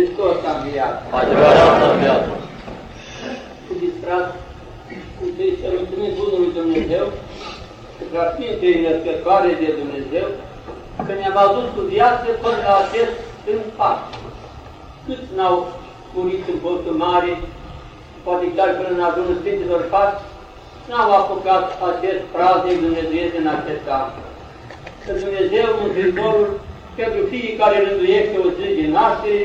Hristos a înviat. Adevărat a înviat. Iubiți frați, întâi să mulțumim Bunului Dumnezeu, că Preasfintei Născătoare de Dumnezeu, că ne-am adus cu viață până la acest în pace. Câți n-au murit în postul mare, poate chiar până în ajunul Sfinților Pași, n-au apucat acest praznic Dumnezeu în acest an. Că Dumnezeu, Mântuitorul, pentru fiecare rânduiește o zi de naștere,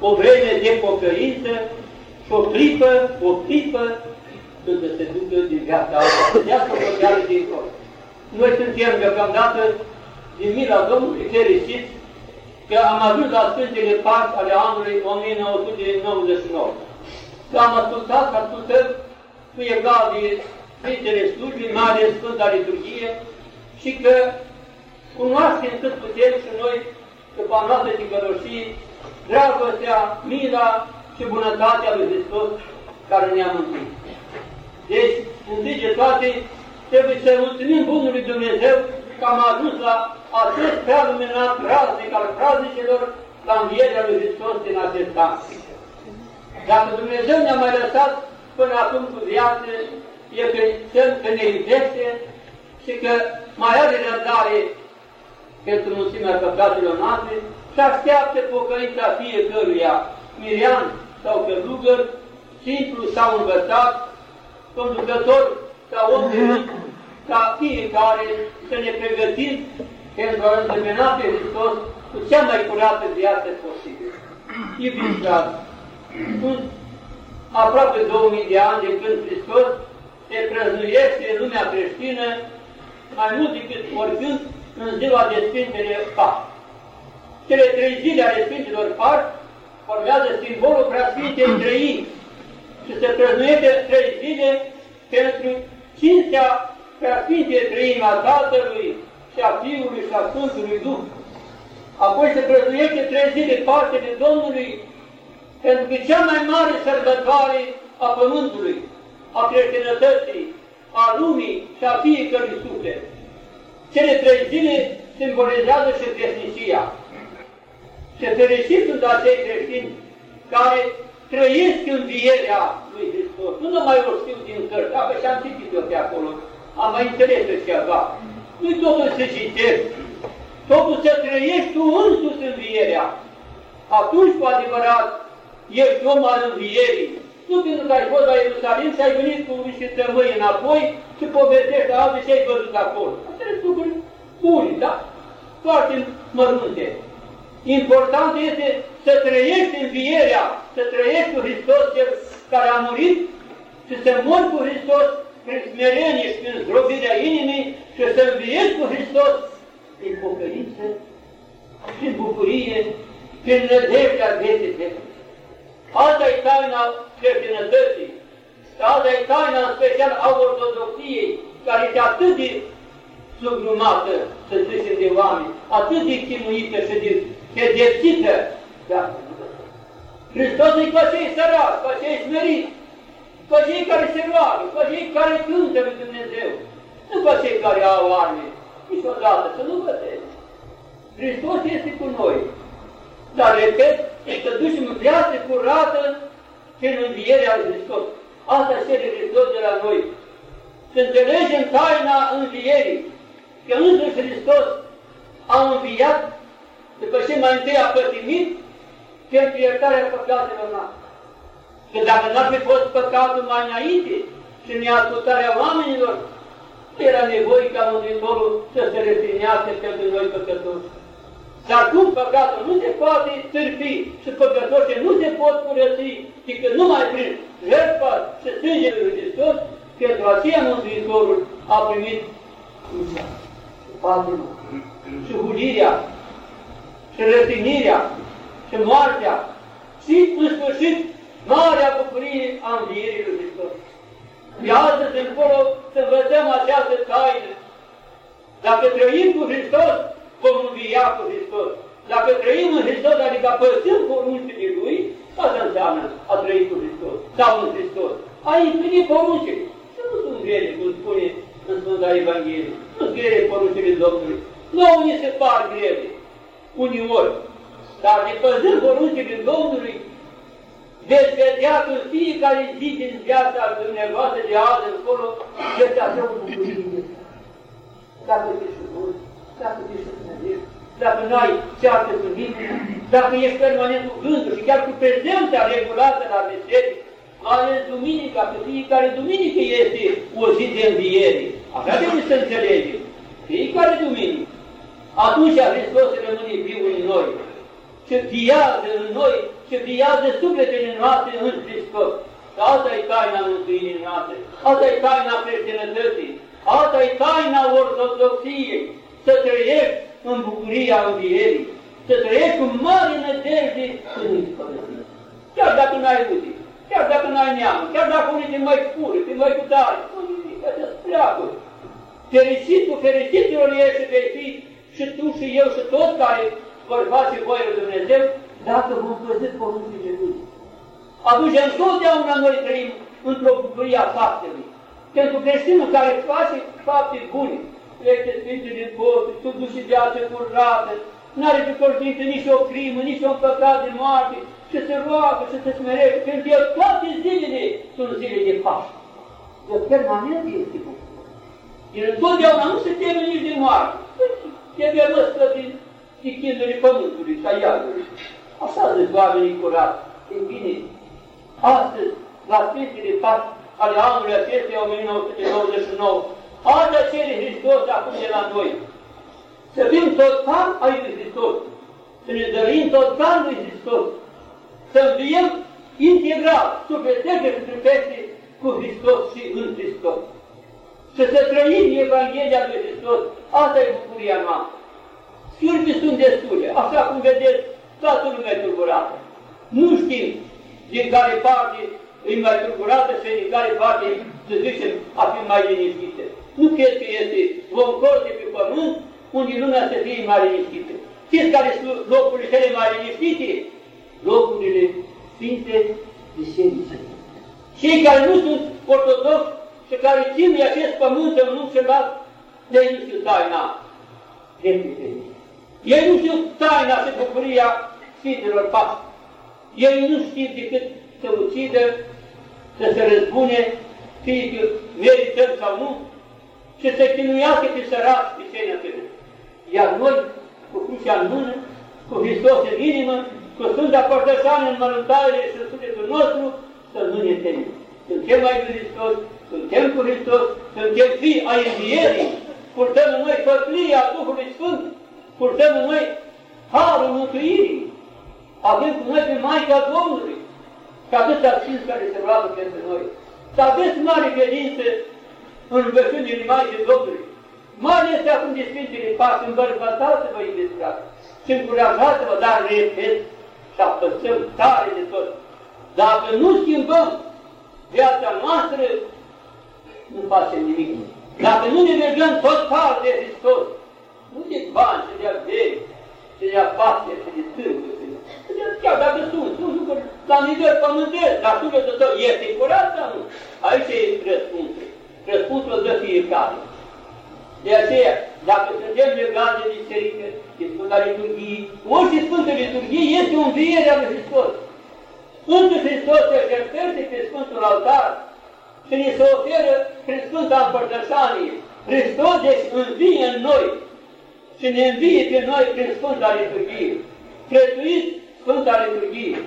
o vreme de pocăință și o clipă, o clipă, când să se ducă din viața asta, de asta o din tot. Noi suntem deocamdată din mila Domnului fericiți că am ajuns la Sfântele Pași ale anului 1999. Că am ascultat, ascultăm cu egal de Sfintele Slujbii, mai ales Sfânta Liturghie, și că cunoaștem cât putem și noi că pe noastră ticăloșii, dragostea, mila și bunătatea lui Hristos care ne-a mântuit. Deci, întâi de toate, trebuie să mulțumim Bunului Dumnezeu că am ajuns la acest prea luminat praznic al praznicilor, la învierea lui Hristos din acest an. Dacă Dumnezeu ne-a mai lăsat până acum cu viață, e că, că ne iubește și că mai are răbdare pentru mulțimea păcatelor noastre și așteaptă pocăința fiecăruia, mirian sau călugăr, simplu sau învățat, conducător sau om de ca fiecare să ne pregătim pentru a întâmpina pe Hristos cu cea mai curată viață posibil. Iubiți frate, sunt aproape 2000 de ani de când Hristos se prăznuiește în lumea creștină mai mult decât oricând în ziua de Sfintele Paști. Cele trei zile ale Sfintelor Paști formează simbolul Preasfintei Trăini și se prăznuiește trei zile pentru cinstea Preasfintei Trăini a Tatălui și a Fiului și a Sfântului Duh. Apoi se prăznuiește trei zile de Domnului pentru că cea mai mare sărbătoare a Pământului, a creștinătății, a lumii și a fiecărui suflet. Cele trei zile simbolizează și veșnicia. Și fericiți sunt acei creștini care trăiesc învierea lui Hristos. Nu numai o știu din cărți, dacă și-am citit eu pe acolo, am mai înțeles ceva. Nu-i totul să citești, totul să trăiești tu însuți învierea. Atunci, cu adevărat, ești om al învierii. Nu pentru că ai fost la Ierusalim și ai venit cu niște tămâi înapoi și povestești la alții ce ai văzut acolo. Asta sunt lucruri bune, da? Foarte mărunte. Important este să trăiești învierea, să trăiești cu Hristos cel care a murit și să mori cu Hristos prin smerenie și prin zdrobirea inimii și să înviești cu Hristos prin pocăință, prin bucurie, prin nădejdea vieții Asta e taina creștinătății. Asta e taina în special a ortodoxiei, care este atât de sugrumată, să zicem, de oameni, atât de chinuită și de pedepsită. Da. Hristos e cu cei săraci, cu cei smeriți, cu cei care se roagă, cu cei care cântă lui Dumnezeu, nu cu cei care au arme, niciodată, să nu vedeți. Hristos este cu noi. Dar, repet, să ducem viață curată prin învierea lui Hristos. Asta cere Hristos de la noi. Să înțelegem taina învierii, că însuși Hristos a înviat după ce mai întâi a pătimit pentru iertarea păcatelor noastre. Că dacă n-ar fi fost păcatul mai înainte și neascultarea oamenilor, nu era nevoie ca Mântuitorul să se refinească pentru noi păcătoși. Dar cum păcatul nu se poate târpi și păcătoșii nu se pot curăți, ci că numai prin jertfa și sângele lui Hristos, pentru aceea Mântuitorul a primit patima și hulirea și rătignirea și moartea și, în sfârșit, marea bucurie a învierii lui Hristos. De astăzi încolo să vedem această taină. Dacă trăim cu Hristos, vom învia cu Hristos. Dacă trăim în Hristos, adică păsăm poruncile Lui, asta înseamnă a trăi cu Hristos sau în Hristos. A împlinit poruncile. Și nu sunt grele, cum spune în Sfânta Evanghelie. Nu sunt grele poruncile Domnului. Nu ni se par grele, uneori. dar de păzând poruncile Domnului, veți vedea că în fiecare zi din viața dumneavoastră de azi încolo, veți avea o bucurie. Dacă ești bun, dacă ești Dumnezeu, dacă nu ai ceartă cu nimeni, dacă ești permanent cu gândul și chiar cu prezența regulată la biserică, mai ales duminica, că fiecare duminică este o zi de înviere. Așa trebuie să înțelegem. Fiecare duminică. Atunci Hristos rămâne viu în noi. Ce viază în noi, ce viază sufletele noastre în Hristos. Și asta e taina mântuirii noastre, asta e taina creștinătății, asta e taina ortodoxiei, să trăiești în bucuria învierii, să trăiești cu mare nădejde în nu Chiar dacă nu ai muzică, chiar dacă nu ai neam, chiar dacă unii te mai pure, te mai cu tare, nu nimic, să pleacă. Fericitul, fericitilor ești vei fi și tu și eu și toți care vor face voia lui Dumnezeu, dacă vom păzi poruncile Lui. Atunci întotdeauna noi trăim într-o bucurie a faptelui. Pentru creștinul care face fapte bune, trece Sfinte din post, tu duci viață curată, n-are pe conștiință nici o crimă, nici un păcat de moarte, și se roagă și se smerește, pentru că toate zilele sunt zile de Paște. De permanent este bucurie. El întotdeauna nu se teme nici de moarte. Trebuie măscă din, din chindurile pământului și a iadului. Așa zic oamenii curați. E bine, astăzi, la Sfintele Paște ale anului acestei 1999, Asta cere Hristos acum de la noi. Să fim total ai lui Hristos. Să ne dărim total lui Hristos. Să înviem integral, sufletește și trupește cu Hristos și în Hristos. Și să trăim Evanghelia lui Hristos. Asta e bucuria noastră. Schiurii sunt destule, așa cum vedeți, toată lumea e tulburată. Nu știm din care parte e mai tulburată și din care parte, să zicem, a fi mai liniștită. Nu cred că este vom de pe pământ unde lumea să fie mai liniștită. Știți care sunt locurile cele mai liniștite? Locurile Sfinte Biserice. Cei care nu sunt ortodoxi și care țin de acest pământ în nu se las, de nu știu taina Ei nu știu taina și bucuria Sfintelor Paști. Ei nu știu decât să ucidă, să se răzbune, fie că merităm sau nu, și să chinuiască pe săraci pe cei nătâni. Iar noi, cu crucea în mână, cu Hristos în inimă, cu Sfânta Părtășană în mărântarele și în sufletul nostru, să nu ne temem. Suntem mai cu Hristos, suntem cu Hristos, suntem fii ai învierii, purtăm în noi făclia Duhului Sfânt, purtăm în noi harul mântuirii, avem cu noi pe Maica Domnului, și atâția Sfinți care se roagă pentru noi. Să aveți mare credință în rugăciunile Maicii Domnului, mai ales acum de Sfintele Paște, îmbărbătați-vă, iubiți frate, și încurajați-vă, dar repet și apăsăm tare de tot. Dacă nu schimbăm viața noastră, nu facem nimic. Dacă nu ne mergem total de Hristos, nu de bani și de averi, și de afaceri și de târguri, chiar dacă sunt, nu nu, la nivel pământesc, dar sufletul tău este curat sau nu? Aici e răspunsul răspunsul dă fiecare. De aceea, dacă suntem legați de biserică, de Sfânta Liturghie, orice Sfântă Liturghie este o înviere a lui Hristos. Sfântul Hristos se jertfește pe Sfântul Altar și ne se oferă prin Sfânta Împărtășanie. Hristos deci învie în noi și ne învie pe noi prin Sfânta Liturghie. Prețuiți Sfânta Liturghie,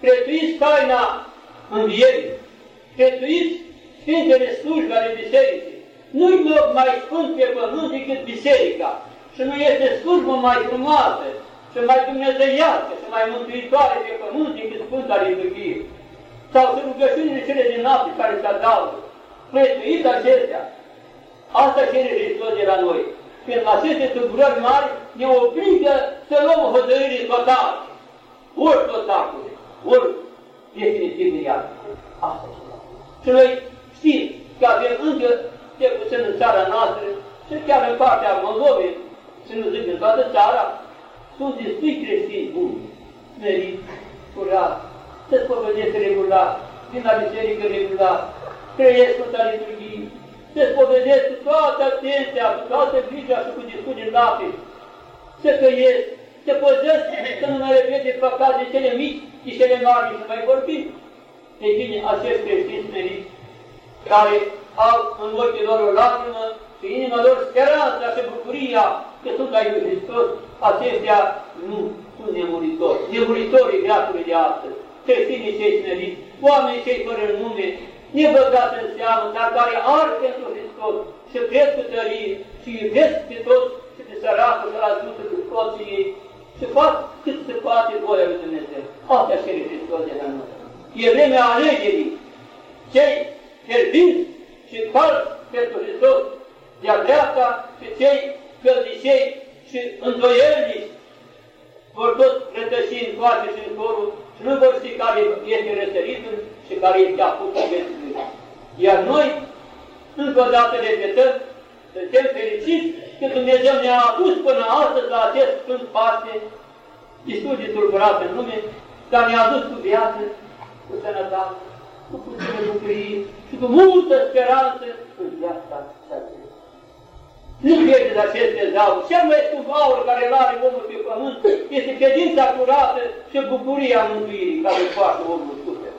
prețuiți taina învierii, prețuiți Sfintele slujbe ale bisericii. Nu-i loc mai sfânt pe pământ decât biserica. Și nu este slujbă mai frumoasă și mai dumnezeiască și mai mântuitoare pe pământ decât Sfânta Liturghie. Sau și rugăciunile cele din noapte care se adaugă. Prețuit acestea. Asta cere Hristos de la noi. Când aceste tulburări mari ne obligă să luăm o hotărâre totală. Ori totalul, ori definitiv de ea. Asta și noi știm că avem încă, cel puțin în țara noastră, și chiar în partea Moldovei, să nu zic în toată țara, sunt destui creștini buni, smeriți, curați, se spovedesc regulat, vin la biserică regulat, trăiesc cu liturghie, se spovedesc cu toată atenția, cu toată grija și cu discuții lape, se căiesc, să păzesc să nu mai repete păcate cele mici și cele mari și să mai vorbim. Ei bine, acest creștin smerit, care au în ochii lor o lacrimă și inima lor speranța și bucuria că sunt ai lui Hristos, acestea nu sunt nemuritori. Nemuritorii viațului de astăzi, creștinii cei smeriți, oamenii cei fără nume, nebăgați în seamă, dar care ar pentru Hristos și cred cu tărie și iubesc pe toți și pe săracul și ajută cu toții ei și fac cât se poate voia lui Dumnezeu. Asta cere Hristos de la noi. E vremea alegerii. Cei fierbinți și calți pentru Hristos de-a dreapta și cei căldicei și îndoielnici vor tot rătăși în toate și în corul și nu vor ști care este răsăritul și care este apusul vieții Iar noi, încă o dată repetăm, suntem fericiți că Dumnezeu ne-a adus până astăzi la acest Sfânt Paște, destul de tulburat în lume, dar ne-a adus cu viață, cu sănătate, cu puțină bucurie și cu multă speranță în viața aceasta. Nu pierdeți aceste zauri. Cel mai scump aur care îl are omul pe pământ este credința curată și bucuria mântuirii care îl poartă omul suflet.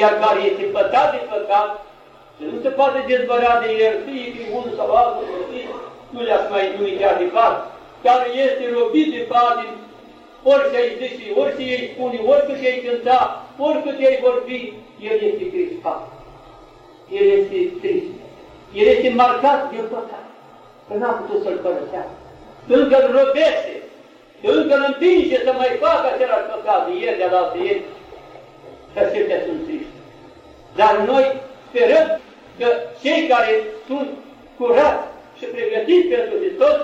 Iar care este păcat de păcat și nu se poate dezbărea de el, fie că unul sau altul robit, nu le-aș mai numi chiar de parte, care este robit de patim, orice ai zice, orice ei spune, oricât ei cânta, oricât ei vorbi, el este crispat. El este trist. El este marcat de păcat că n-a putut să-l părăsească. Încă îl răbește, încă îl împinge să mai facă același păcat de ieri, de la ieri, că acestea sunt triști. Dar noi sperăm că cei care sunt curați și pregătiți pentru Hristos,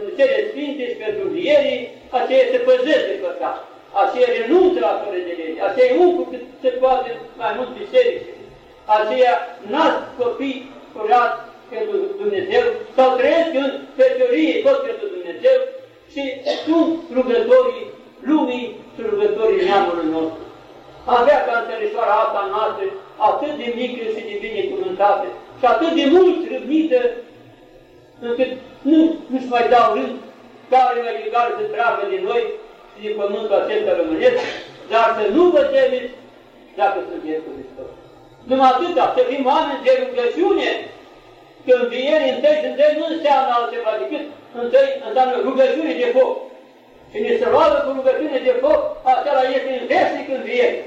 în cele sfinte și pentru vierii, aceia se păzesc de păcat, aceia renunță la fără de lege, aceia umplu cât se poate mai mult biserici, aceia nasc copii curați pentru Dumnezeu sau trăiesc în feciorie tot pentru Dumnezeu și sunt rugătorii lumii și rugătorii neamului nostru. Avea ca înțeleșoara asta noastră atât de mică și de binecuvântată și atât de mult râvnită încât nu, nu-și mai dau rând care mai egal să tragă de noi și din pământul acesta rămânesc, dar să nu vă temeți dacă sunteți cu Hristos. Numai atâta, să fim oameni de rugăciune, că înviere întâi și întâi nu înseamnă altceva decât întâi înseamnă rugăciune de foc. Și ne se roagă cu rugăciune de foc, acela este în veșnic înviere.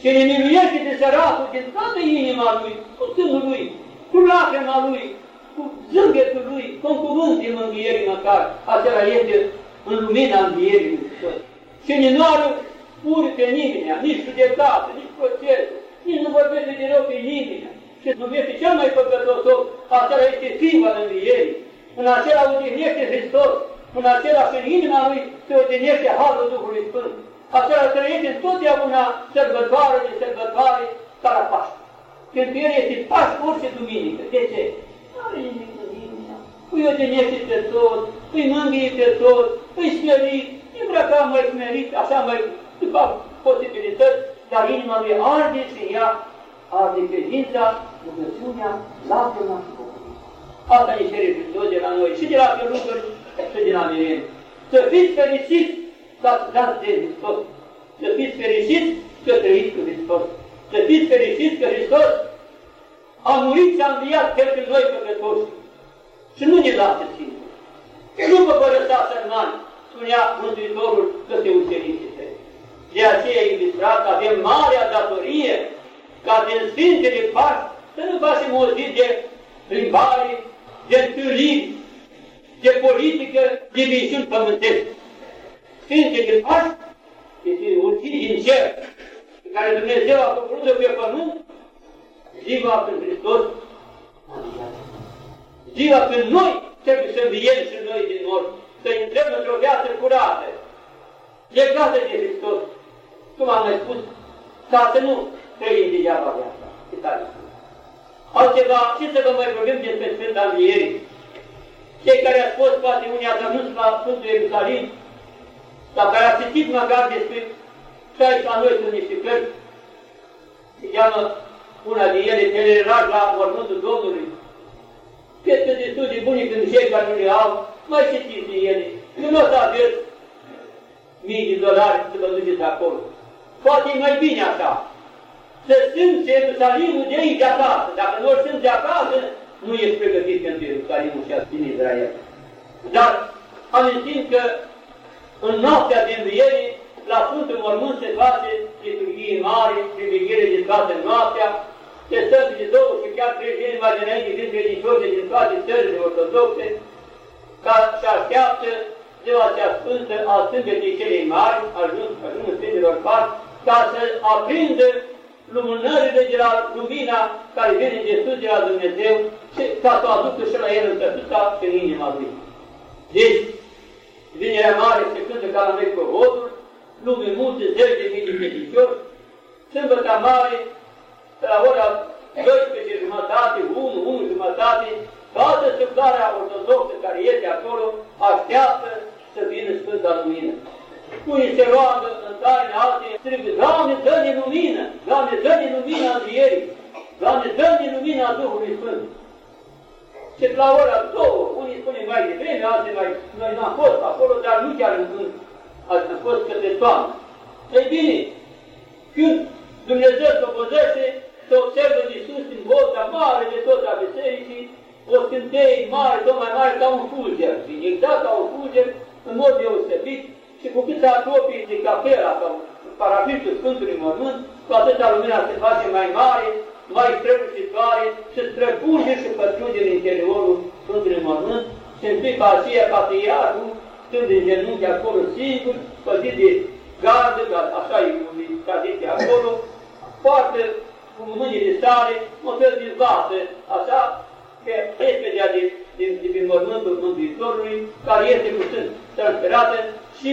Și ne miluiește de săracul din toată inima lui, cu sânul lui, cu lacrima lui, cu zâmbetul lui, cu un cuvânt din învierii măcar. Acela este în lumina învierii lui Și nu are pur pe nimeni, nici judecată, nici proces, nici nu vorbește de rău pe nimeni și numește cel mai păcătos om, acela este Fiul al Învierii. În acela odihnește Hristos, în acela și în inima lui se odihnește Harul Duhului Sfânt. Acela trăiește întotdeauna sărbătoare de sărbătoare ca la Paște. Când el este Paște orice duminică. De ce? Nu are nimic în inima. Îi odihnește pe toți, îi mângâie pe toți, îi smerit, îi îmbrăca mai smerit, așa mai după posibilități, dar inima lui arde și ea arde credința rugăciunea, lacrima și bucuria. Asta ne cere Hristos de la noi, și de la călugări, și de la mireni. Să fiți fericiți să dați de Hristos. Să fiți fericiți că trăiți cu Hristos. Să fiți fericiți că Hristos a murit și a înviat pentru noi păcătoși. Și nu ne lasă singuri. Nu vă părăsați sărmani, spunea Mântuitorul că se ucenicii tăi. De aceea, iubiți frate, avem marea datorie ca din Sfintele Pași să nu facem o zi de plimbare, de întâlniri, de politică, de misiuni pământești. Sfintele Pași este o zi din cer, pe care Dumnezeu a făcut-o pe pământ, ziua când Hristos Ziua când noi trebuie să înviem și noi din morți, să intrăm într-o viață curată, legată de Hristos. Cum am mai spus, ca să nu trăim degeaba viața. Altceva, ce să vă mai vorbim despre Sfânta Învierii? Cei care ați fost, poate unii ați ajuns la Sfântul Ierusalim, dar care ați citit măcar despre și aici la noi sunt niște cărți, se cheamă una din ele, Teleraj la mormântul Domnului. Cred că destul de buni când cei care nu le au, mai citiți din ele. Nu o să aveți mii de dolari să vă duceți acolo. Poate e mai bine așa. Să simți Ierusalimul de aici de acasă. Dacă nu simți de acasă, nu ești pregătit pentru Ierusalimul și din Israel. Dar amintim că în noaptea de înviere, la Sfântul Mormânt se face liturghie mare, priveghere de toată noaptea, se stăm de două și chiar trei zile mai dinainte din credincioșii din toate țările ortodoxe, ca și așteaptă ziua cea sfântă a Sfântului celei mari, ajuns, ajuns Sfinților Par, ca să aprindă lumânările de la lumina care vine de sus de la Dumnezeu și ca să o aducă și la el în căsuța și în inima lui. Deci, vinerea mare se cântă ca la noi cu vodul, lume multe, zeci de mii de credincioși, sâmbătă mare, la ora 12 jumătate, 1, 1 jumătate, toată suflarea ortodoxă care este acolo așteaptă să vină Sfânta Lumină. Unii se roagă în taine, alții strigă, Doamne, dă-ne lumină! Doamne, dă-ne lumină învierii! Doamne, dă-ne lumina Duhului Sfânt! Și la ora două, unii spune mai devreme, alții mai... Noi n-am fost acolo, dar nu chiar în când. Am fost către toamnă. Ei bine, când Dumnezeu se obozește, se observă de sus în volta mare de tot a bisericii, o scânteie mare, tot mai mare, ca un fulger, exact ca un fulger, în mod deosebit, și cu cât se apropie de capela sau parafitul Sfântului Mormânt, cu atâta lumina se face mai mare, mai strălucitoare, și străpunge și pătrunde în interiorul Sfântului Mormânt, și în clipa aceea patriarhul, stând în genunchi acolo singur, păzit de gardă, așa e tradiția acolo, poartă cu mâinile sale, un fel de vată, așa, că repedea de, din, din, din mormântul Mântuitorului, care este cu sân transferată și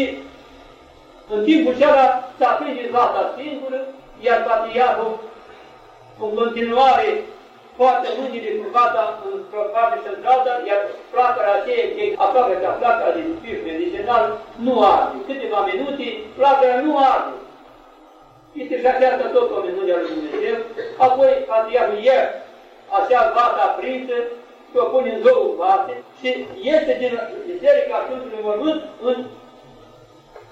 în timpul acela s-a prins vata singură, iar patriarhul, în continuare, poate mâinile cu vata într-o parte centrală, iar flacăra aceea, ce aproape ca flacăra din spirit medicinal, nu arde. Câteva minute, flacăra nu arde. Este și aceasta tot o minune a lui Dumnezeu. Apoi, patriarhul ier, așa vata aprinsă, și o pune în două vase și iese din biserica Sfântului Mormânt în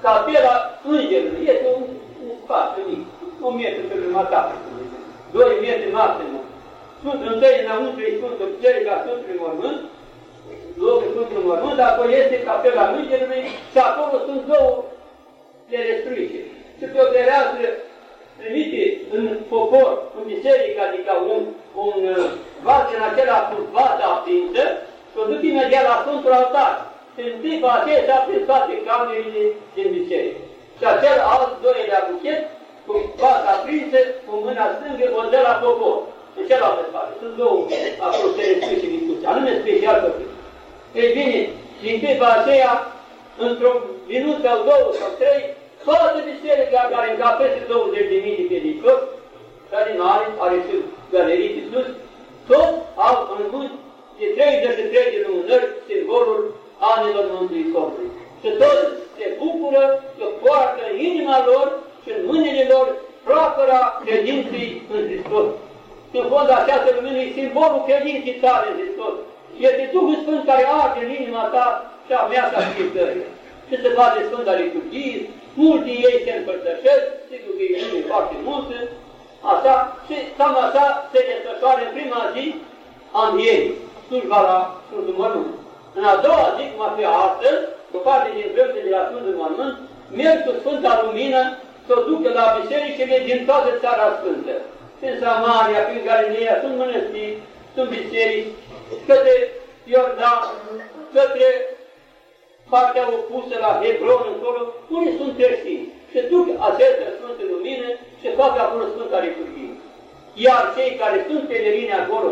capela îngerului. Este un, un spațiu mic, un metru pe jumătate, doi metri maximum. Sunt întâi înăuntru, îi sunt în biserica Sfântului Mormânt, locul Sfântului Mormânt, apoi este capela îngerului și acolo sunt două ferestruice. Și pe o fereastră trimite în popor, în biserică, adică un, un uh, vas în acela cu vata aprinsă, și o duc imediat la Sfântul Altar. Și în timpul aceea s-a prins toate camerele din biserică. Și acel alt doilea buchet, cu vata aprinsă, cu mâna stângă, o dă la popor. În cealaltă parte. Sunt două acolo se și discuții, anume special pe Ei bine, din timpul aceea, într-un minut sau două sau trei, toată biserica care încă peste 20.000 de credincioși, care mare, are și galerii de sus, tot au în mâini de 33 de lumânări simbolul anilor Mântuitorului. Și toți se bucură că poartă în inima lor și în mâinile lor proapăra credinței în Hristos. În fond, această lumină e simbolul credinței tale în Hristos. Este Duhul Sfânt care arde în inima ta și a mea ca fiecăruia. Și se face Sfânta Liturghie, mulți ei se împărtășesc, sigur că e foarte multe, așa, și cam așa se desfășoară în prima zi a învierii, slujba la Sfântul Mănânc. În a doua zi, cum a fi astăzi, o parte din preoții de la Sfântul Mănânc, merg cu Sfânta Lumină să o ducă la bisericile din toată țara Sfântă. În Samaria, prin Galileea, sunt mănăstiri, sunt biserici, către Iordan, către partea opusă la Hebron, încolo, unii sunt creștini. Se duc aceste Sfânte Lumină și fac acolo Sfânta Liturghie. Iar cei care sunt pelerini acolo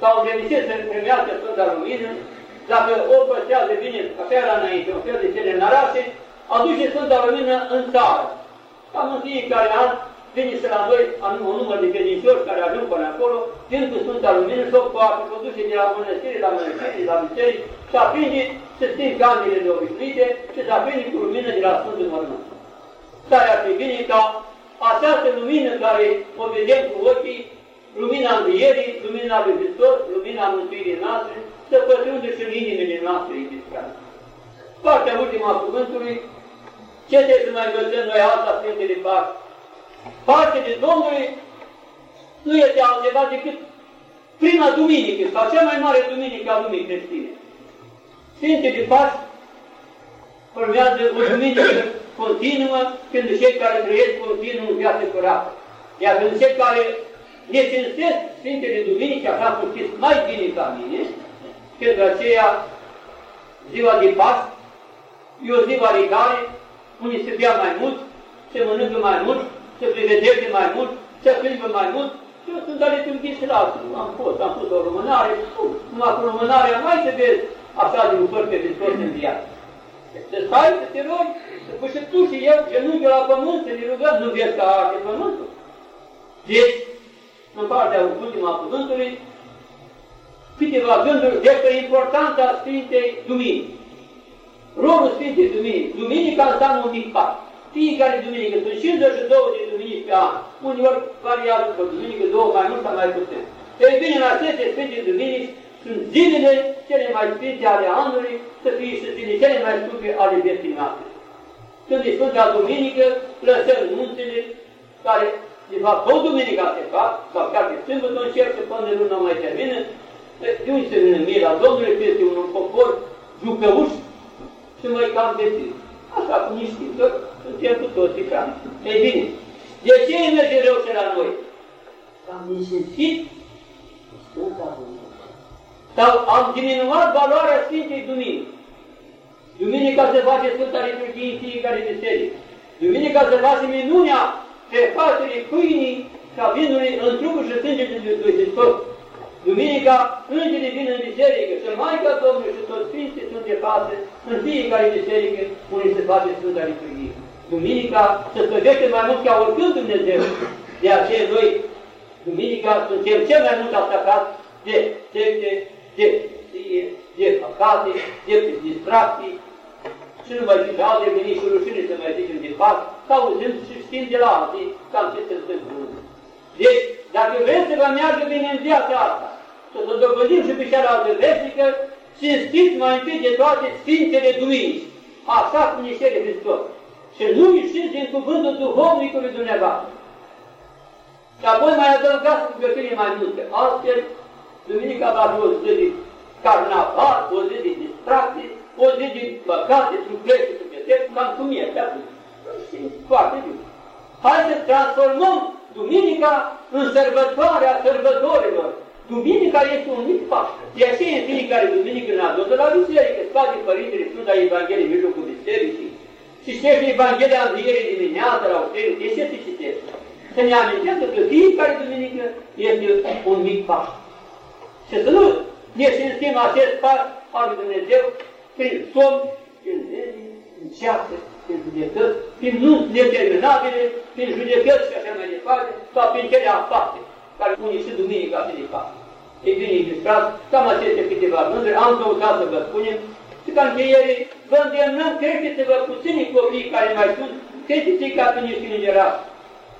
sau îndemniseți să primească Sfânta Lumină, dacă o păstrează bine ca pe la înainte, un fel de cele narașe, aduce Sfânta Lumină în țară. Cam în fiecare an vine și la noi un număr de credincioși care ajung până acolo, vin cu Sfânta Lumină și o poate, o duce de la mănăstire la mănăstire, la biserică, și aprinde, se sting de obișnuite și se aprinde cu lumină de la Sfântul Mormânt. Dar ar fi bine ca această lumină care o vedem cu ochii, lumina învierii, lumina lui Hristos, lumina mântuirii noastre, să pătrunde și în inimile noastre, iubiți Partea ultima a cuvântului, Ce trebuie să mai învățăm noi asta Sfintele Paște? Paștele Domnului nu este altceva decât prima duminică, sau cea mai mare duminică a lumii creștine. Sfintele Paște formează o duminică continuă când cei care trăiesc continuu în viață curată. Iar când cei care ne cinstesc Sfintele Duminici, așa cum știți mai bine ca mine, când aceea ziua de Paște e o zi oarecare, unii se bea mai mult, se mănâncă mai mult, se privedește mai mult, se plimbă mai mult, și eu sunt ale liturghii la altul. Am fost, am fost o lumânare, numai cu lumânarea mai te vezi așa din părte din tot în viață. Să stai să te rogi, să pui și tu și eu genunchiul la pământ, să ne rugăm, nu vezi că arde pământul. Deci, în partea ultima cuvântului, câteva gânduri despre importanța Sfintei Duminici. Rolul Sfintei Duminici. Duminica înseamnă un mic pas. Fiecare duminică, sunt 52 de duminici pe an. Uneori variază pe duminică, două mai mult sau mai puțin. Ei bine, în aceste Sfinte Duminici sunt zilele cele mai sfinte ale anului, să fie și zilele cele mai scumpe ale vieții noastre. Când e Sfânta Duminică, lăsăm nunțele, care, de fapt, tot duminica se fac, sau chiar de sâmbătă încep să până luna mai termină, de unde se vine mila Domnului, că este un popor jucăuș și mai cam de zi. Așa cum nici știm, tot suntem cu toții cam. Ei bine, de ce merge rău și la noi? Am nesimțit Sfânta Dumnezeu. Sau am diminuat valoarea Sfintei Duminici. Duminica se face Sfânta Liturghie în fiecare biserică. Duminica se face minunea prefacerii pâinii și a vinului în trupul și sângele lui Hristos. Duminica, îngerii vin în biserică și Maica Domnului și toți Sfinții sunt de față în fiecare biserică unde se face Sfânta Liturghie. Duminica se slăvește mai mult ca oricând Dumnezeu. De aceea noi, Duminica, suntem cel mai mult atacați de secte, de de, de păcate, de distracții, și nu mai zice alte veni și rușine să mai zicem de fapt, că auzim și știm de la alții cam ce se întâmplă. Deci, dacă vreți să vă meargă bine în viața asta, să vă dobândim și pe cealaltă veșnică, cinstiți mai întâi de toate Sfintele Duminici, așa cum ne cere Hristos. Și nu ieșiți din cuvântul duhovnicului dumneavoastră. Și apoi mai adăugați cu gătire mai multe. Altfel, Duminica va fi o zi de carnaval, o zi de distracție, o zi de păcate, suflete, sufletăți, cam cum e, da? Foarte bine. Hai să transformăm Duminica în sărbătoarea sărbătorilor. Duminica este un mic Paște. De aceea în fiecare duminică în adună la biserică, scoate Părintele Sfânta Evanghelie în mijlocul bisericii și citește Evanghelia Învierii dimineața la osteri. De ce se citește? Să ne amintească că fiecare duminică este un mic Paște. Și să nu ne simțim acest pas al lui Dumnezeu prin somn, prin zile, prin ceasă, prin judecăți, prin nu neterminabile, prin judecăți și așa mai departe, sau prin cele aparte, care unii și duminica și de fapt. Ei bine, ilustrat, cam aceste câteva gânduri, am căutat să vă spunem, și ca încheiere, vă îndemnăm, creșteți-vă puțini copii care mai sunt, creșteți-i ca pe niște îngerași.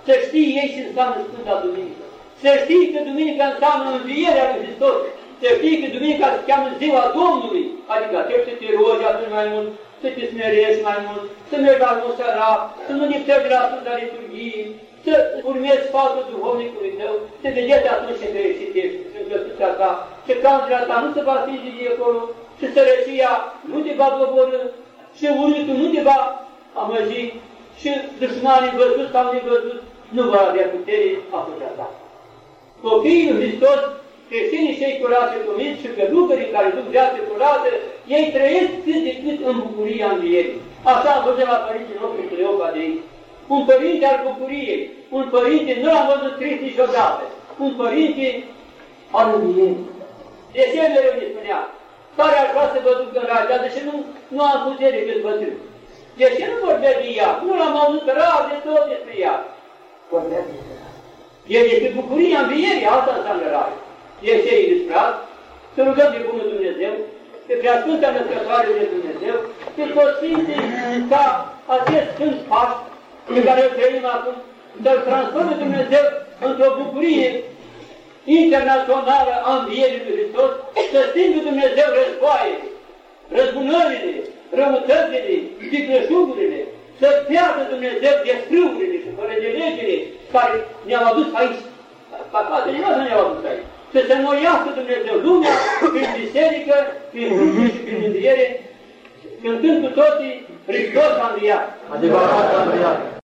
Să știi ei ce înseamnă Sfânta Duminică. Să știi că Duminica înseamnă învierea lui Hristos. Să știi că Duminica se cheamă ziua Domnului. Adică trebuie să te rogi atunci mai mult, să te smerești mai mult, să mergi la Mosăra, să nu lipsești de la Sfânta Liturghie, să urmezi sfatul duhovnicului tău, să vedeți atunci ce fericitești în căsuța ta, ce canzura ta nu se va stinge de acolo, și sărăcia nu te va doborâ, și urâtul nu te va amăgi, și dușmanii văzut sau nevăzut nu va avea putere asupra ta. Copiii lui Hristos, creștinii cei curate cuminți și călugării care duc viață curată, ei trăiesc cât de cât în bucuria învierii. Așa am văzut la părinții noștri Cleopa de aici. Un părinte al bucuriei, un părinte, nu l-am văzut trist niciodată, un părinte al învierii. De ce mereu ne spunea? Care aș vrea să vă duc în raiul, deși nu, nu am putere cât bătrân. De ce nu vorbea de ea? Nu l-am auzit rar de tot despre ea. Vorbea de ea. El este bucuria învierii, asta înseamnă rai. Este ilustrat, să rugăm de Bunul Dumnezeu, pe Preasfânta Născătoare de Dumnezeu, pe toți Sfinții, ca acest Sfânt Paști, pe care îl trăim acum, să-L transforme Dumnezeu într-o bucurie internațională a învierii lui Hristos, să stingă Dumnezeu războaie, răzbunările, răutățile, vicleșugurile, să piardă Dumnezeu de frâurile și fără de legile care ne-au adus aici. Păcatele nu ne-au adus aici. Să se înnoiască Dumnezeu lumea prin biserică, prin rugă și prin mândriere, cântând cu toții Hristos a înviat. Adevărat a înviat.